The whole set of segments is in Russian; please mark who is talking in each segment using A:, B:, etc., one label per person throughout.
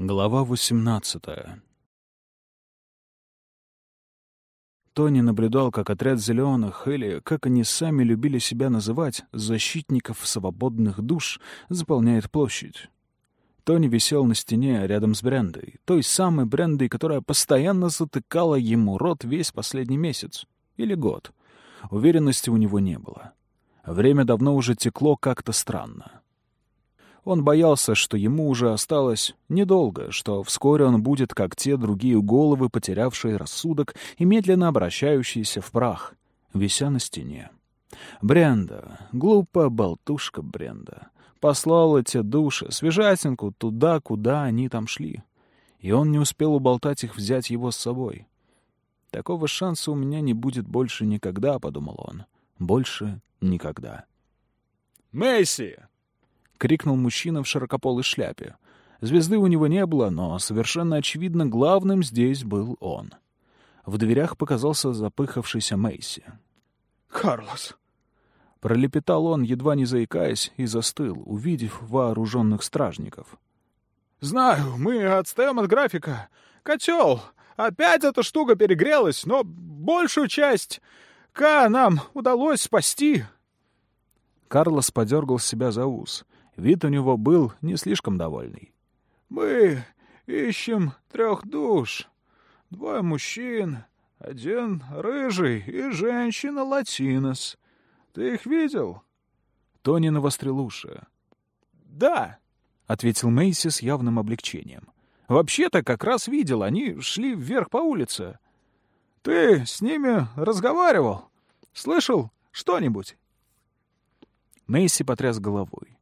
A: Глава 18 Тони наблюдал, как отряд зеленых, или, как они сами любили себя называть, защитников свободных душ, заполняет площадь. Тони висел на стене рядом с Брендой, той самой Брендой, которая постоянно затыкала ему рот весь последний месяц или год. Уверенности у него не было. Время давно уже текло как-то странно. Он боялся, что ему уже осталось недолго, что вскоре он будет, как те другие головы, потерявшие рассудок и медленно обращающиеся в прах, вися на стене. Бренда, глупая болтушка Бренда, послала те души, свежатинку, туда, куда они там шли. И он не успел уболтать их взять его с собой. «Такого шанса у меня не будет больше никогда», — подумал он. «Больше никогда».
B: «Месси!»
A: — крикнул мужчина в широкополой шляпе. Звезды у него не было, но совершенно очевидно главным здесь был он. В дверях показался запыхавшийся Мейси.
B: «Карлос!»
A: Пролепетал он, едва не заикаясь, и застыл, увидев вооруженных стражников.
B: «Знаю, мы отстаем от графика. Котел! Опять эта штука перегрелась, но большую часть К нам удалось спасти!»
A: Карлос подергал себя за ус. Вид у него был не слишком довольный.
B: «Мы ищем трех душ. Двое мужчин, один рыжий и женщина латинос. Ты их видел?»
A: Тони навострил уши.
B: «Да», —
A: ответил Мейси с явным облегчением. «Вообще-то как раз видел, они шли вверх по улице».
B: «Ты с ними разговаривал? Слышал что-нибудь?»
A: Мейси потряс головой.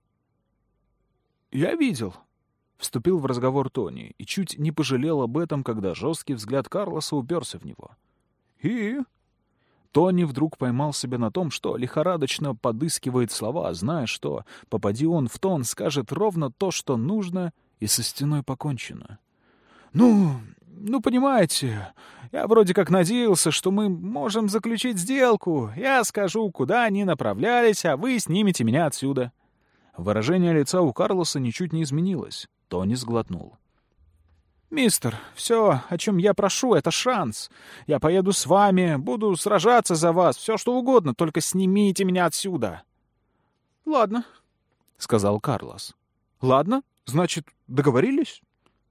B: «Я видел», — вступил в разговор Тони и чуть не пожалел об этом, когда жесткий взгляд Карлоса уперся в него. «И?»
A: Тони вдруг поймал себя на том, что лихорадочно подыскивает слова, зная, что, попади он в тон, скажет ровно то, что нужно, и со стеной покончено.
B: «Ну, ну, понимаете, я вроде как надеялся, что мы можем заключить сделку. Я скажу, куда они направлялись, а вы снимете меня отсюда».
A: Выражение лица у Карлоса ничуть не изменилось. Тони сглотнул.
B: «Мистер, все, о чем я прошу, это шанс. Я поеду с вами, буду сражаться за вас, все что угодно, только снимите меня отсюда». «Ладно», — сказал Карлос.
A: «Ладно, значит, договорились?»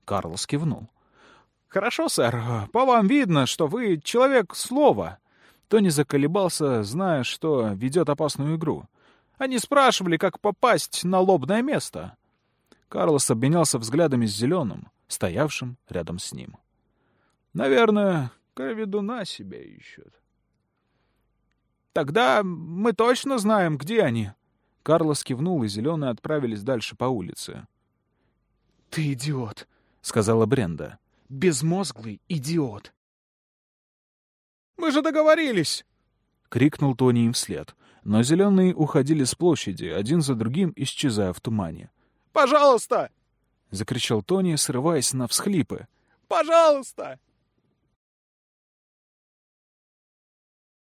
A: Карлос кивнул.
B: «Хорошо, сэр. По вам видно, что вы человек слова».
A: Тони заколебался, зная, что ведет опасную игру.
B: Они спрашивали, как попасть на лобное место.
A: Карлос обменялся взглядами с зеленым, стоявшим рядом с ним.
B: Наверное, Кроведуна себя ищут. Тогда мы точно знаем, где они.
A: Карлос кивнул, и зеленые отправились дальше по улице.
B: «Ты идиот», —
A: сказала Бренда.
B: «Безмозглый идиот». «Мы же договорились!»
A: — крикнул Тони им вслед но зеленые уходили с площади, один за другим исчезая в тумане.
B: «Пожалуйста!»
A: — закричал Тони, срываясь на всхлипы.
B: «Пожалуйста!»